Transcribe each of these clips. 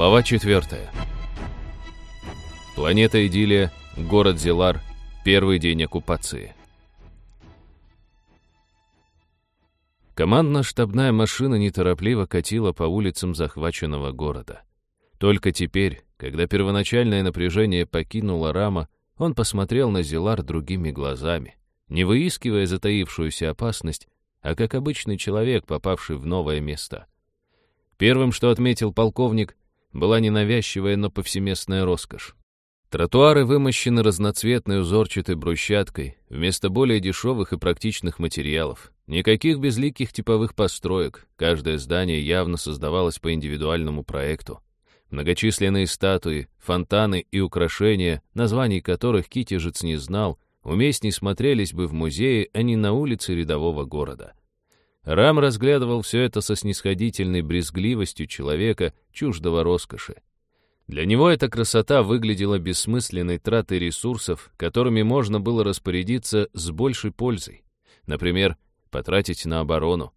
Глава 4. Планета Идиллия, город Зелар, первый день оккупации. Командно-штабная машина неторопливо катила по улицам захваченного города. Только теперь, когда первоначальное напряжение покинуло рама, он посмотрел на Зелар другими глазами, не выискивая затаившуюся опасность, а как обычный человек, попавший в новое место. Первым, что отметил полковник, была ненавязчивая, но повсеместная роскошь. Тротуары вымощены разноцветной узорчатой брусчаткой, вместо более дешевых и практичных материалов. Никаких безликих типовых построек, каждое здание явно создавалось по индивидуальному проекту. Многочисленные статуи, фонтаны и украшения, названий которых Китежец не знал, уместней смотрелись бы в музее, а не на улице рядового города. Рам разглядывал все это со снисходительной брезгливостью человека, чуждого роскоши. Для него эта красота выглядела бессмысленной тратой ресурсов, которыми можно было распорядиться с большей пользой. Например, потратить на оборону.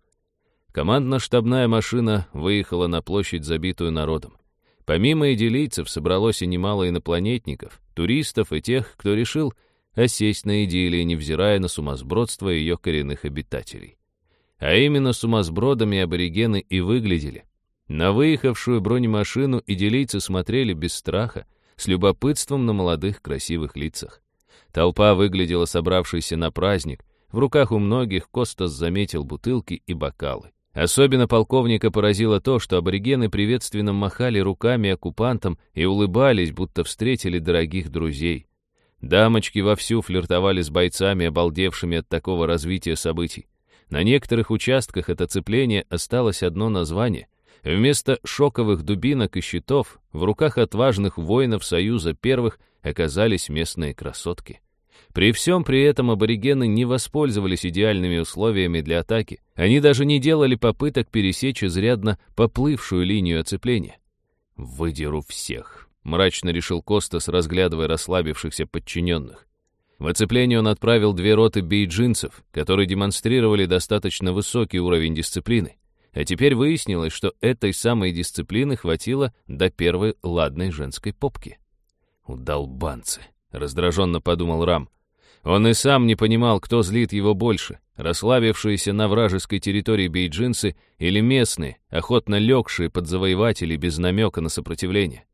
Командно-штабная машина выехала на площадь, забитую народом. Помимо идилийцев собралось и немало инопланетников, туристов и тех, кто решил осесть на идиллии, невзирая на сумасбродство ее коренных обитателей. А именно сумасбродами аборигены и выглядели. На выехавшую бронемашину идилийцы смотрели без страха, с любопытством на молодых красивых лицах. Толпа выглядела собравшейся на праздник, в руках у многих Костас заметил бутылки и бокалы. Особенно полковника поразило то, что аборигены приветственно махали руками оккупантам и улыбались, будто встретили дорогих друзей. Дамочки вовсю флиртовали с бойцами, обалдевшими от такого развития событий. На некоторых участках это цепление осталось одно название. Вместо шоковых дубинок и щитов в руках отважных воинов Союза Первых оказались местные красотки. При всем при этом аборигены не воспользовались идеальными условиями для атаки. Они даже не делали попыток пересечь изрядно поплывшую линию оцепления. «Выдеру всех», — мрачно решил Костас, разглядывая расслабившихся подчиненных. В оцепление он отправил две роты бейджинцев, которые демонстрировали достаточно высокий уровень дисциплины. А теперь выяснилось, что этой самой дисциплины хватило до первой ладной женской попки. «Удолбанцы», — раздраженно подумал Рам. Он и сам не понимал, кто злит его больше, расслабившиеся на вражеской территории бейджинцы или местные, охотно легшие под завоевателей без намека на сопротивление.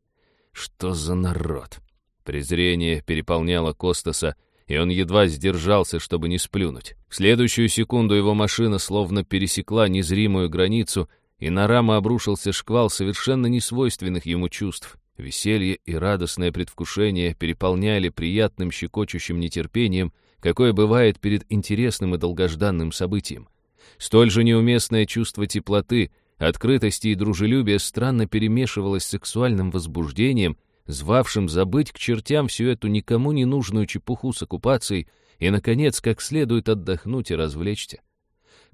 Что за народ? Презрение переполняло Костаса, и он едва сдержался, чтобы не сплюнуть. В следующую секунду его машина словно пересекла незримую границу, и на раму обрушился шквал совершенно несвойственных ему чувств. Веселье и радостное предвкушение переполняли приятным щекочущим нетерпением, какое бывает перед интересным и долгожданным событием. Столь же неуместное чувство теплоты, открытости и дружелюбия странно перемешивалось с сексуальным возбуждением, звавшим забыть к чертям всю эту никому не нужную чепуху с оккупацией и, наконец, как следует отдохнуть и развлечься.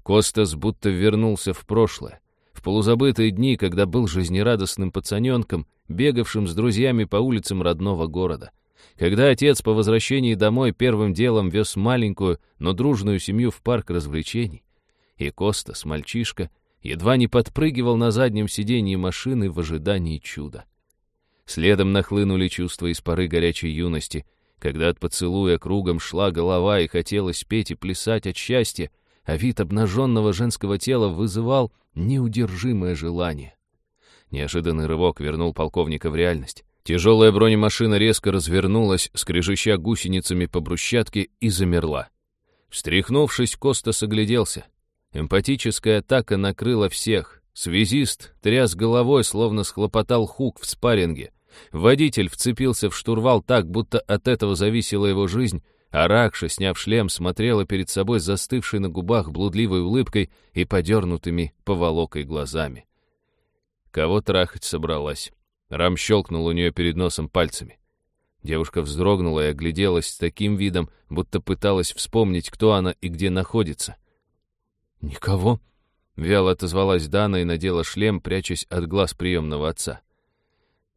Костас будто вернулся в прошлое, в полузабытые дни, когда был жизнерадостным пацаненком, бегавшим с друзьями по улицам родного города. Когда отец по возвращении домой первым делом вез маленькую, но дружную семью в парк развлечений. И Костас, мальчишка, едва не подпрыгивал на заднем сиденье машины в ожидании чуда. Следом нахлынули чувства из поры горячей юности, когда от поцелуя кругом шла голова и хотелось петь и плясать от счастья, а вид обнаженного женского тела вызывал неудержимое желание. Неожиданный рывок вернул полковника в реальность. Тяжелая бронемашина резко развернулась, скрежеща гусеницами по брусчатке, и замерла. Встряхнувшись, Коста согляделся. Эмпатическая атака накрыла всех. Связист тряс головой, словно схлопотал хук в спарринге. Водитель вцепился в штурвал так, будто от этого зависела его жизнь, а Ракша, сняв шлем, смотрела перед собой застывшей на губах блудливой улыбкой и подернутыми поволокой глазами. Кого трахать собралась? Рам щелкнул у нее перед носом пальцами. Девушка вздрогнула и огляделась с таким видом, будто пыталась вспомнить, кто она и где находится. «Никого?» — вяло отозвалась Дана и надела шлем, прячась от глаз приемного отца.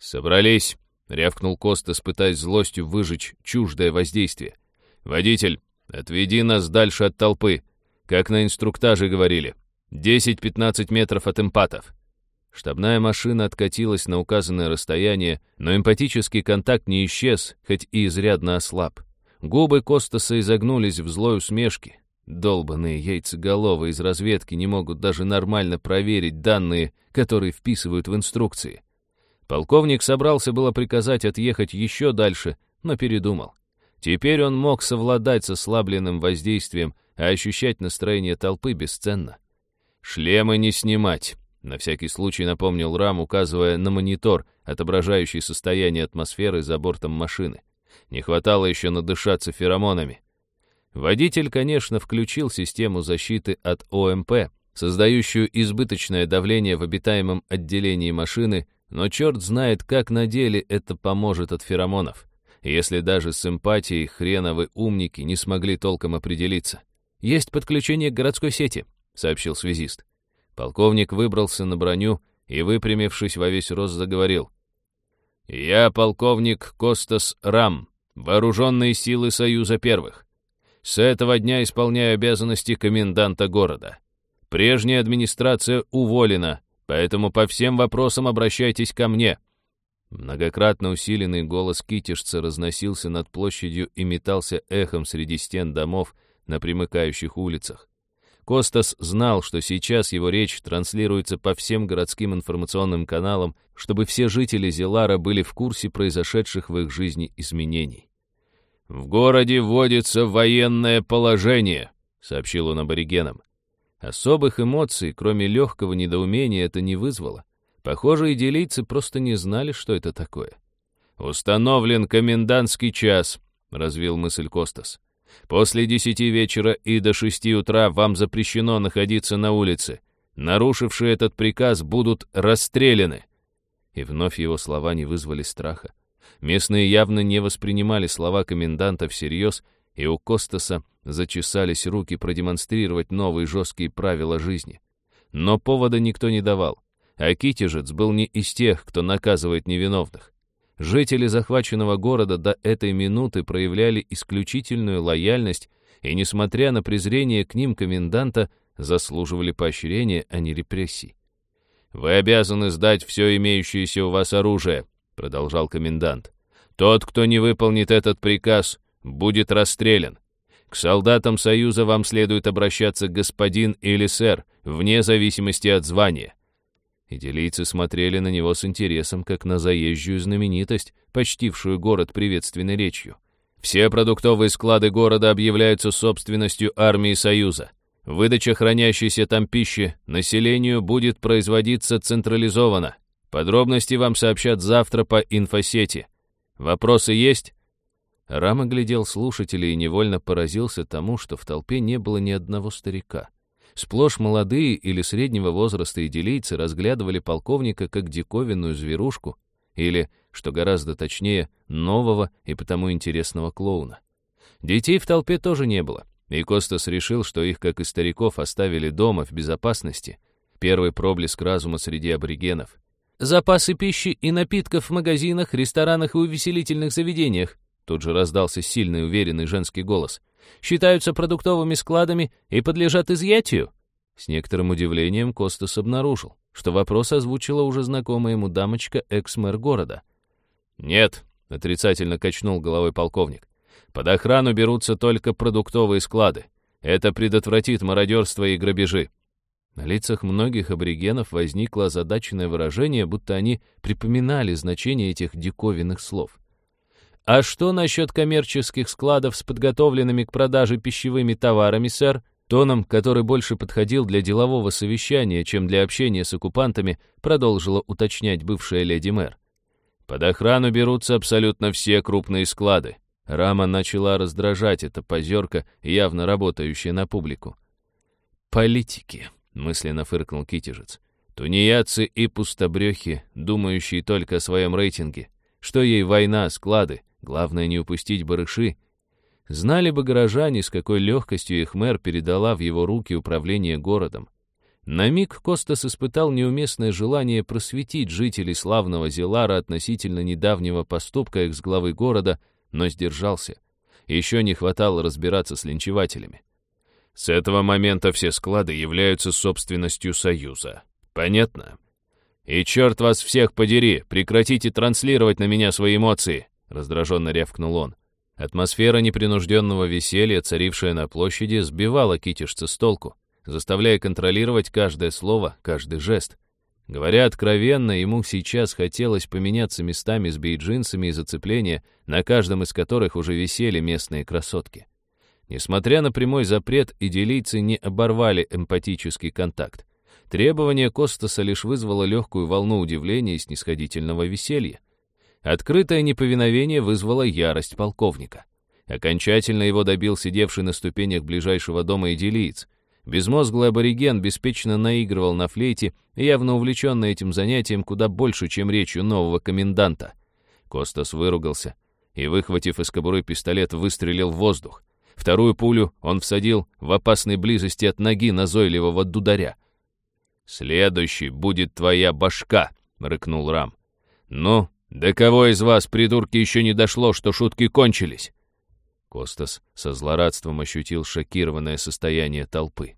«Собрались!» — рявкнул Костас, пытаясь злостью выжечь чуждое воздействие. «Водитель, отведи нас дальше от толпы. Как на инструктаже говорили. 10-15 метров от эмпатов». Штабная машина откатилась на указанное расстояние, но эмпатический контакт не исчез, хоть и изрядно ослаб. Губы Костаса изогнулись в злой усмешке. Долбанные яйцеголовы из разведки не могут даже нормально проверить данные, которые вписывают в инструкции. Полковник собрался было приказать отъехать еще дальше, но передумал. Теперь он мог совладать со ослабленным воздействием, а ощущать настроение толпы бесценно. «Шлемы не снимать», — на всякий случай напомнил Рам, указывая на монитор, отображающий состояние атмосферы за бортом машины. Не хватало еще надышаться феромонами. Водитель, конечно, включил систему защиты от ОМП, создающую избыточное давление в обитаемом отделении машины, но черт знает, как на деле это поможет от феромонов, если даже с эмпатией хреновы умники не смогли толком определиться. «Есть подключение к городской сети», — сообщил связист. Полковник выбрался на броню и, выпрямившись во весь рост, заговорил. «Я полковник Костас Рам, вооруженные силы Союза Первых. С этого дня исполняю обязанности коменданта города. Прежняя администрация уволена, поэтому по всем вопросам обращайтесь ко мне». Многократно усиленный голос китежца разносился над площадью и метался эхом среди стен домов, на примыкающих улицах. Костас знал, что сейчас его речь транслируется по всем городским информационным каналам, чтобы все жители Зелара были в курсе произошедших в их жизни изменений. «В городе вводится военное положение», — сообщил он аборигенам. Особых эмоций, кроме легкого недоумения, это не вызвало. Похоже, идилийцы просто не знали, что это такое. «Установлен комендантский час», — развил мысль Костас. После десяти вечера и до шести утра вам запрещено находиться на улице. Нарушившие этот приказ будут расстреляны». И вновь его слова не вызвали страха. Местные явно не воспринимали слова коменданта всерьез, и у Костаса зачесались руки продемонстрировать новые жесткие правила жизни. Но повода никто не давал, а Китежец был не из тех, кто наказывает невиновных. Жители захваченного города до этой минуты проявляли исключительную лояльность и, несмотря на презрение к ним коменданта, заслуживали поощрения, а не репрессий. «Вы обязаны сдать все имеющееся у вас оружие», — продолжал комендант. «Тот, кто не выполнит этот приказ, будет расстрелян. К солдатам Союза вам следует обращаться господин или сэр, вне зависимости от звания. Идиллийцы смотрели на него с интересом, как на заезжую знаменитость, почтившую город приветственной речью. Все продуктовые склады города объявляются собственностью армии Союза. Выдача хранящейся там пищи населению будет производиться централизованно. Подробности вам сообщат завтра по инфосети. Вопросы есть?» Рама глядел слушателей и невольно поразился тому, что в толпе не было ни одного старика. Сплошь молодые или среднего возраста идилийцы разглядывали полковника как диковинную зверушку или, что гораздо точнее, нового и потому интересного клоуна. Детей в толпе тоже не было, и Костас решил, что их, как и стариков, оставили дома в безопасности. Первый проблеск разума среди аборигенов. «Запасы пищи и напитков в магазинах, ресторанах и увеселительных заведениях», тут же раздался сильный уверенный женский голос считаются продуктовыми складами и подлежат изъятию?» С некоторым удивлением Костас обнаружил, что вопрос озвучила уже знакомая ему дамочка, экс-мэр города. «Нет», — отрицательно качнул головой полковник, «под охрану берутся только продуктовые склады. Это предотвратит мародерство и грабежи». На лицах многих аборигенов возникло озадаченное выражение, будто они припоминали значение этих диковинных слов. «А что насчет коммерческих складов с подготовленными к продаже пищевыми товарами, сэр?» Тоном, который больше подходил для делового совещания, чем для общения с оккупантами, продолжила уточнять бывшая леди-мэр. «Под охрану берутся абсолютно все крупные склады». Рама начала раздражать эта позерка, явно работающая на публику. «Политики», — мысленно фыркнул Китежец. «Тунеядцы и пустобрехи, думающие только о своем рейтинге. Что ей война, склады? Главное не упустить барыши. Знали бы горожане, с какой легкостью их мэр передала в его руки управление городом. На миг Костас испытал неуместное желание просветить жителей славного Зелара относительно недавнего поступка экс-главы города, но сдержался. Еще не хватало разбираться с линчевателями. С этого момента все склады являются собственностью Союза. Понятно? «И черт вас всех подери, прекратите транслировать на меня свои эмоции!» Раздраженно рявкнул он. Атмосфера непринужденного веселья, царившая на площади, сбивала китишца с толку, заставляя контролировать каждое слово, каждый жест. Говоря откровенно, ему сейчас хотелось поменяться местами с бейджинсами и зацепления, на каждом из которых уже висели местные красотки. Несмотря на прямой запрет, идиллийцы не оборвали эмпатический контакт. Требование Костаса лишь вызвало легкую волну удивления и снисходительного веселья. Открытое неповиновение вызвало ярость полковника. Окончательно его добил сидевший на ступенях ближайшего дома идиллиец. Безмозглый абориген беспечно наигрывал на флейте, явно увлеченный этим занятием куда больше, чем речью нового коменданта. Костас выругался и, выхватив из кобуры пистолет, выстрелил в воздух. Вторую пулю он всадил в опасной близости от ноги назойливого дударя. «Следующий будет твоя башка», — рыкнул Рам. «Ну, до кого из вас, придурки, еще не дошло, что шутки кончились?» Костас со злорадством ощутил шокированное состояние толпы.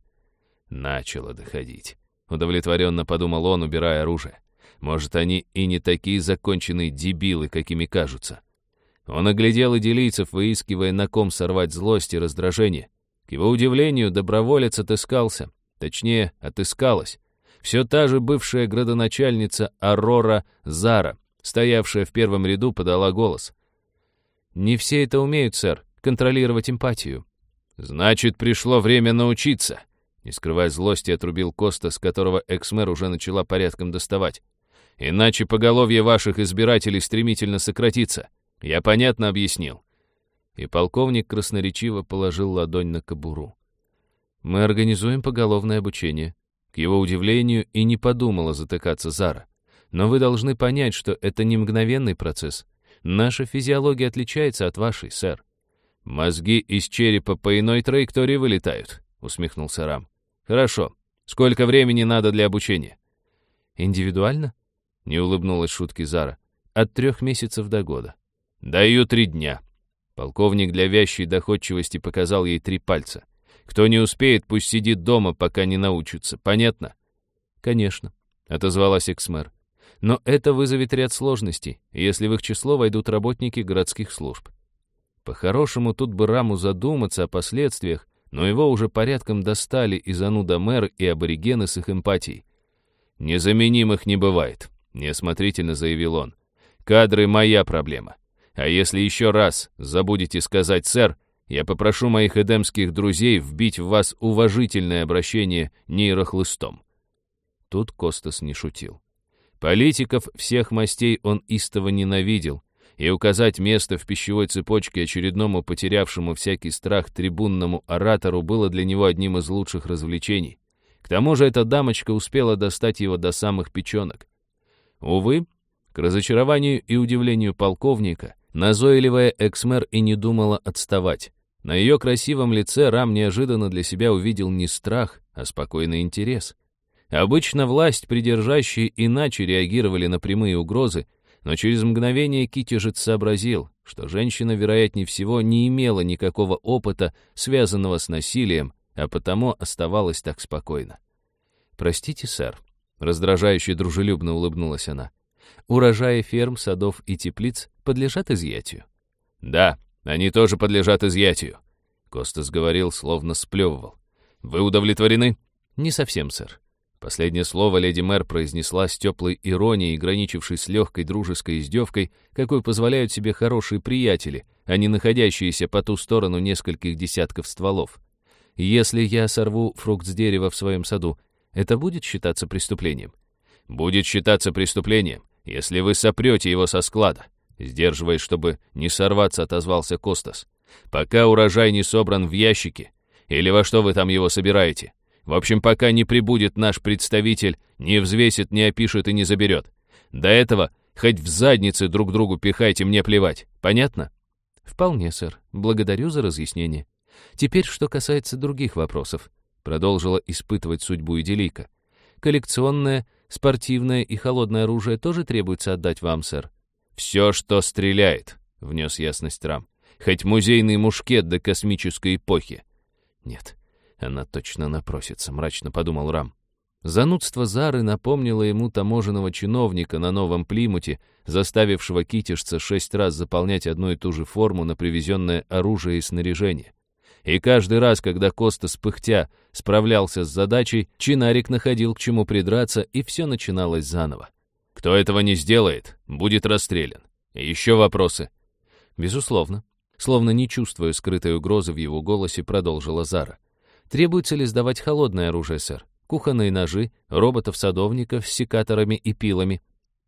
Начало доходить. Удовлетворенно подумал он, убирая оружие. Может, они и не такие законченные дебилы, какими кажутся. Он оглядел идилийцев, выискивая, на ком сорвать злость и раздражение. К его удивлению, доброволец отыскался. Точнее, отыскалась. Все та же бывшая градоначальница Арора Зара, стоявшая в первом ряду, подала голос. «Не все это умеют, сэр, контролировать эмпатию». «Значит, пришло время научиться», — не скрывая злости, отрубил Коста, с которого экс-мэр уже начала порядком доставать. «Иначе поголовье ваших избирателей стремительно сократится. Я понятно объяснил». И полковник красноречиво положил ладонь на кобуру. «Мы организуем поголовное обучение. К его удивлению и не подумала затыкаться Зара. Но вы должны понять, что это не мгновенный процесс. Наша физиология отличается от вашей, сэр. Мозги из черепа по иной траектории вылетают, усмехнулся Рам. Хорошо. Сколько времени надо для обучения? Индивидуально? Не улыбнулась шутки Зара. От трех месяцев до года. Даю три дня. Полковник для вящей доходчивости показал ей три пальца. Кто не успеет, пусть сидит дома, пока не научится. Понятно? Конечно, отозвалась экс-мэр. Но это вызовет ряд сложностей, если в их число войдут работники городских служб. По-хорошему, тут бы Раму задуматься о последствиях, но его уже порядком достали и зануда мэр, и аборигены с их эмпатией. «Незаменимых не бывает», — неосмотрительно заявил он. «Кадры — моя проблема. А если еще раз забудете сказать «сэр», я попрошу моих эдемских друзей вбить в вас уважительное обращение нейрохлыстом». Тут Костас не шутил. Политиков всех мастей он истово ненавидел, и указать место в пищевой цепочке очередному потерявшему всякий страх трибунному оратору было для него одним из лучших развлечений. К тому же эта дамочка успела достать его до самых печенок. Увы, к разочарованию и удивлению полковника, назойливая эксмер и не думала отставать. На ее красивом лице Рам неожиданно для себя увидел не страх, а спокойный интерес. Обычно власть придержащие иначе реагировали на прямые угрозы, но через мгновение Китежец сообразил, что женщина, вероятнее всего, не имела никакого опыта, связанного с насилием, а потому оставалась так спокойно. «Простите, сэр», — раздражающе дружелюбно улыбнулась она, «урожаи ферм, садов и теплиц подлежат изъятию». «Да», они тоже подлежат изъятию. Костас говорил, словно сплевывал. Вы удовлетворены? Не совсем, сэр. Последнее слово леди мэр произнесла с теплой иронией, граничившей с легкой дружеской издевкой, какой позволяют себе хорошие приятели, а не находящиеся по ту сторону нескольких десятков стволов. Если я сорву фрукт с дерева в своем саду, это будет считаться преступлением? Будет считаться преступлением, если вы сопрете его со склада. Сдерживаясь, чтобы не сорваться, отозвался Костас. «Пока урожай не собран в ящике. Или во что вы там его собираете? В общем, пока не прибудет наш представитель, не взвесит, не опишет и не заберет. До этого хоть в задницы друг другу пихайте, мне плевать. Понятно?» «Вполне, сэр. Благодарю за разъяснение. Теперь, что касается других вопросов», продолжила испытывать судьбу Иделика. «Коллекционное, спортивное и холодное оружие тоже требуется отдать вам, сэр. «Все, что стреляет», — внес ясность Рам. «Хоть музейный мушкет до космической эпохи». «Нет, она точно напросится», — мрачно подумал Рам. Занудство Зары напомнило ему таможенного чиновника на новом Плимуте, заставившего китежца шесть раз заполнять одну и ту же форму на привезенное оружие и снаряжение. И каждый раз, когда Коста спыхтя справлялся с задачей, чинарик находил к чему придраться, и все начиналось заново. «Кто этого не сделает, будет расстрелян. Еще вопросы?» «Безусловно». Словно не чувствуя скрытой угрозы в его голосе, продолжила Зара. «Требуется ли сдавать холодное оружие, сэр? кухонные ножи, роботов-садовников с секаторами и пилами.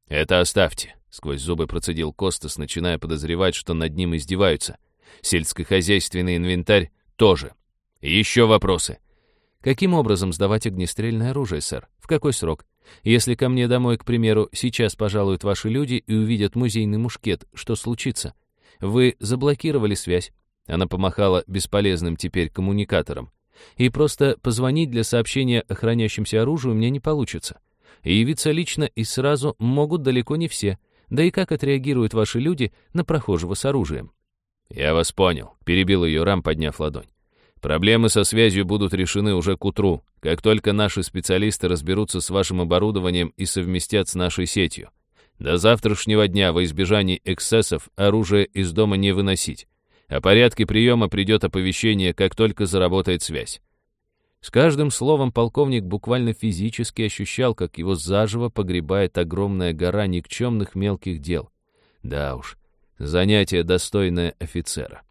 «Это оставьте», — сквозь зубы процедил Костас, начиная подозревать, что над ним издеваются. «Сельскохозяйственный инвентарь тоже. Еще вопросы». «Каким образом сдавать огнестрельное оружие, сэр? В какой срок? Если ко мне домой, к примеру, сейчас пожалуют ваши люди и увидят музейный мушкет, что случится? Вы заблокировали связь». Она помахала бесполезным теперь коммуникатором. И просто позвонить для сообщения о хранящемся оружии у не получится. И явиться лично и сразу могут далеко не все. Да и как отреагируют ваши люди на прохожего с оружием? «Я вас понял», — перебил ее Рам, подняв ладонь. «Проблемы со связью будут решены уже к утру, как только наши специалисты разберутся с вашим оборудованием и совместят с нашей сетью. До завтрашнего дня во избежание эксцессов оружие из дома не выносить. О порядке приема придет оповещение, как только заработает связь. С каждым словом полковник буквально физически ощущал, как его заживо погребает огромная гора никчемных мелких дел. Да уж, занятие достойное офицера.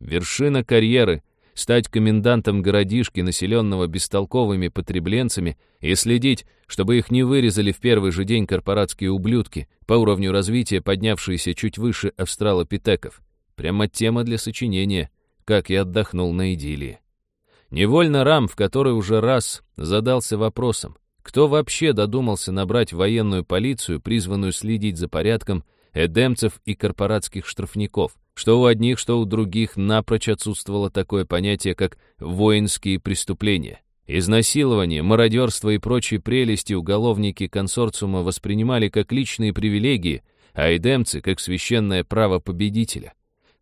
Вершина карьеры — стать комендантом городишки, населенного бестолковыми потребленцами, и следить, чтобы их не вырезали в первый же день корпоратские ублюдки, по уровню развития поднявшиеся чуть выше австралопитеков. Прямо тема для сочинения, как я отдохнул на идиллии. Невольно Рам, в который уже раз задался вопросом, кто вообще додумался набрать военную полицию, призванную следить за порядком эдемцев и корпоратских штрафников, что у одних, что у других напрочь отсутствовало такое понятие, как воинские преступления. Изнасилование, мародерство и прочие прелести уголовники консорциума воспринимали как личные привилегии, а эдемцы — как священное право победителя.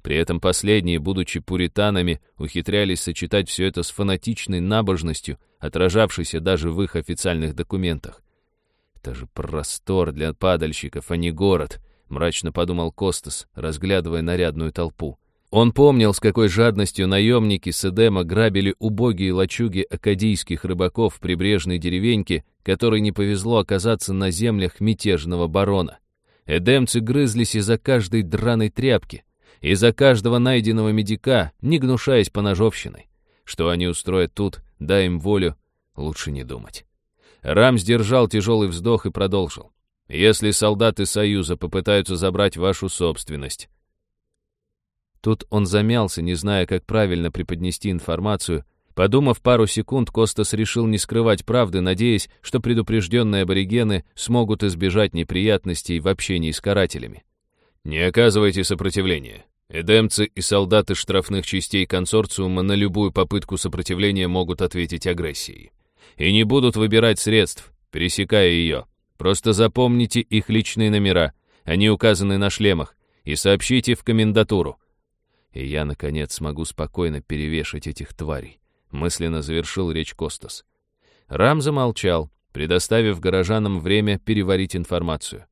При этом последние, будучи пуританами, ухитрялись сочетать все это с фанатичной набожностью, отражавшейся даже в их официальных документах. «Это же простор для падальщиков, а не город», — мрачно подумал Костас, разглядывая нарядную толпу. Он помнил, с какой жадностью наемники с Эдема грабили убогие лачуги акадийских рыбаков в прибрежной деревеньке, которой не повезло оказаться на землях мятежного барона. Эдемцы грызлись из-за каждой драной тряпки, из-за каждого найденного медика, не гнушаясь поножовщиной. Что они устроят тут, дай им волю, лучше не думать. Рам сдержал тяжелый вздох и продолжил. «Если солдаты Союза попытаются забрать вашу собственность...» Тут он замялся, не зная, как правильно преподнести информацию. Подумав пару секунд, Костас решил не скрывать правды, надеясь, что предупрежденные аборигены смогут избежать неприятностей в общении с карателями. «Не оказывайте сопротивления. Эдемцы и солдаты штрафных частей консорциума на любую попытку сопротивления могут ответить агрессией. И не будут выбирать средств, пересекая ее. Просто запомните их личные номера, они указаны на шлемах, и сообщите в комендатуру. И я, наконец, смогу спокойно перевешать этих тварей», — мысленно завершил речь Костас. Рам замолчал, предоставив горожанам время переварить информацию.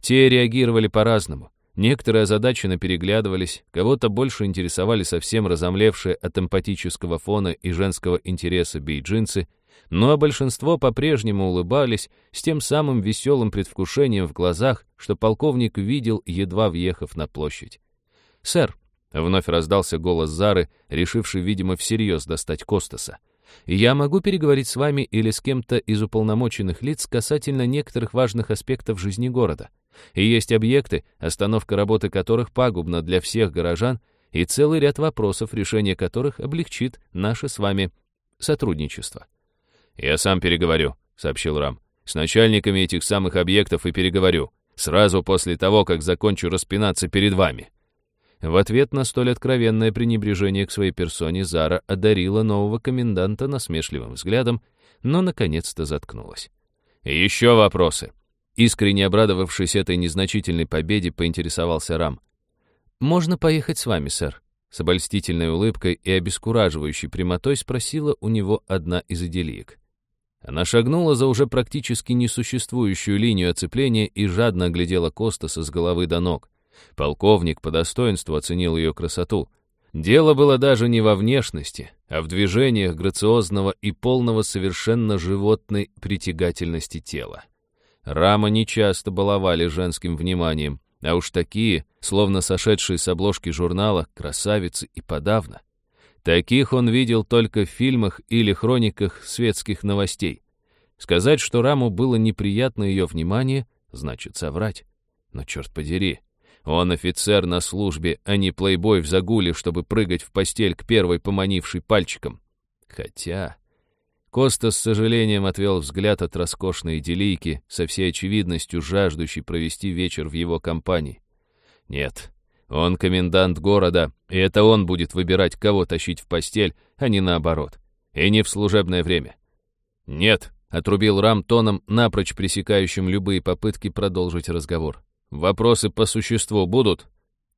Те реагировали по-разному. Некоторые озадаченно переглядывались, кого-то больше интересовали совсем разомлевшие от эмпатического фона и женского интереса бейджинцы, но большинство по-прежнему улыбались с тем самым веселым предвкушением в глазах, что полковник видел, едва въехав на площадь. «Сэр», — вновь раздался голос Зары, решивший, видимо, всерьез достать Костаса, «я могу переговорить с вами или с кем-то из уполномоченных лиц касательно некоторых важных аспектов жизни города». И есть объекты, остановка работы которых пагубна для всех горожан, и целый ряд вопросов, решение которых облегчит наше с вами сотрудничество. «Я сам переговорю», — сообщил Рам. «С начальниками этих самых объектов и переговорю. Сразу после того, как закончу распинаться перед вами». В ответ на столь откровенное пренебрежение к своей персоне Зара одарила нового коменданта насмешливым взглядом, но наконец-то заткнулась. «Еще вопросы?» Искренне обрадовавшись этой незначительной победе, поинтересовался Рам. «Можно поехать с вами, сэр?» С обольстительной улыбкой и обескураживающей прямотой спросила у него одна из идиллиек. Она шагнула за уже практически несуществующую линию оцепления и жадно оглядела Костаса с головы до ног. Полковник по достоинству оценил ее красоту. Дело было даже не во внешности, а в движениях грациозного и полного совершенно животной притягательности тела. Рама нечасто баловали женским вниманием, а уж такие, словно сошедшие с обложки журнала, красавицы и подавно. Таких он видел только в фильмах или хрониках светских новостей. Сказать, что Раму было неприятно ее внимание, значит соврать. Но черт подери, он офицер на службе, а не плейбой в загуле, чтобы прыгать в постель к первой поманившей пальчиком. Хотя... Коста с сожалением отвел взгляд от роскошной идиллийки, со всей очевидностью жаждущей провести вечер в его компании. Нет, он комендант города, и это он будет выбирать, кого тащить в постель, а не наоборот. И не в служебное время. «Нет», — отрубил Рам тоном, напрочь пресекающим любые попытки продолжить разговор. «Вопросы по существу будут?»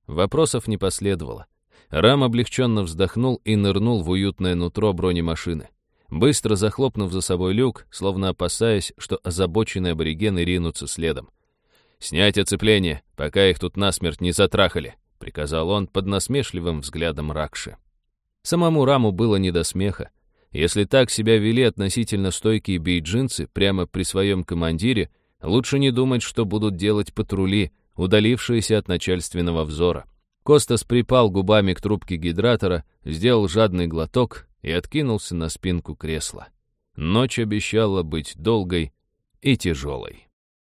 Вопросов не последовало. Рам облегченно вздохнул и нырнул в уютное нутро бронемашины быстро захлопнув за собой люк, словно опасаясь, что озабоченные аборигены ринутся следом. «Снять оцепление, пока их тут насмерть не затрахали», — приказал он под насмешливым взглядом Ракши. Самому Раму было не до смеха. Если так себя вели относительно стойкие бейджинцы прямо при своем командире, лучше не думать, что будут делать патрули, удалившиеся от начальственного взора. Костас припал губами к трубке гидратора, сделал жадный глоток и откинулся на спинку кресла. Ночь обещала быть долгой и тяжелой.